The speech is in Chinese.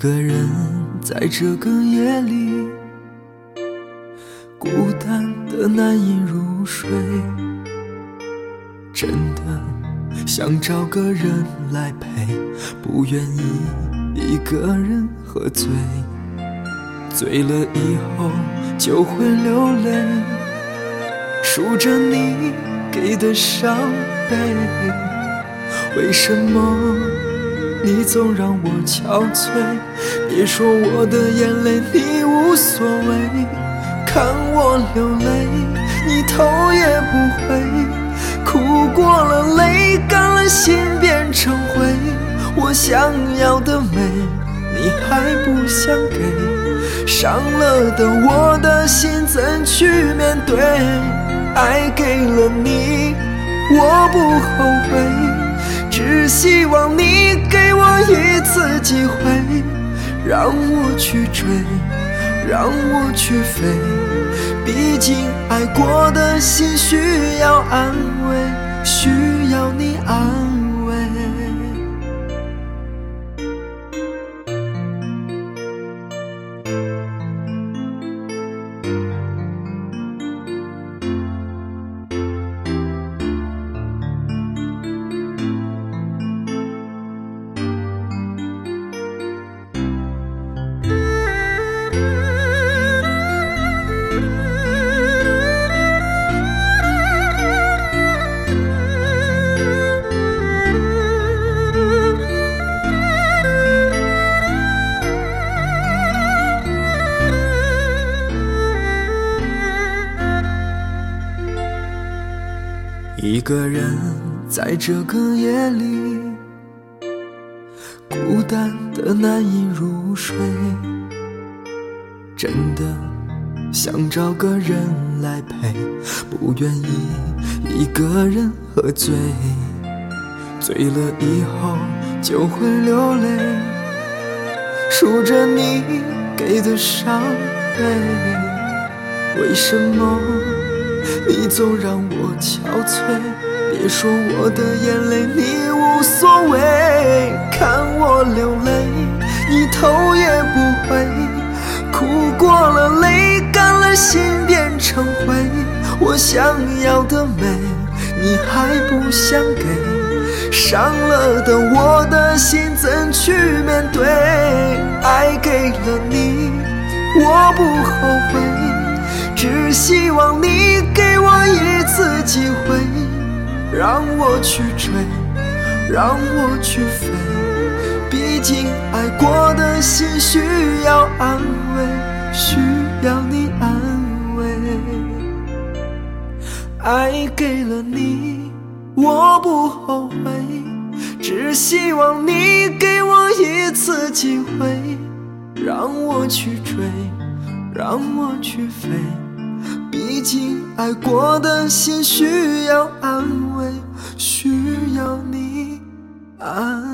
一个人在这个夜里，孤单的难以入睡，真的想找个人来陪，不愿意一个人喝醉，醉了以后就会流泪，数着你给的伤悲，为什么？你总让我憔悴，别说我的眼泪你无所谓，看我流泪，你头也不回，哭过了泪干了心变成灰，我想要的美你还不想给，伤了的我的心怎去面对？爱给了你，我不后悔，只希望你。机会，让我去追，让我去飞。毕竟爱过的心需要安慰，需要你安。一个人在这个夜里，孤单的难以入睡，真的想找个人来陪，不愿意一个人喝醉，醉了以后就会流泪，数着你给的伤悲，为什么？你总让我憔悴，别说我的眼泪你无所谓，看我流泪，你头也不回，哭过了泪干了心变成灰，我想要的美你还不想给，伤了的我的心怎去面对？爱给了你，我不后悔。只希望你次机会，让我去追，让我去飞。毕竟爱过的心需要安慰，需要你安慰。爱给了你，我不后悔。只希望你给我一次机会，让我去追，让我去飞。毕竟爱过的心需要安慰需要你安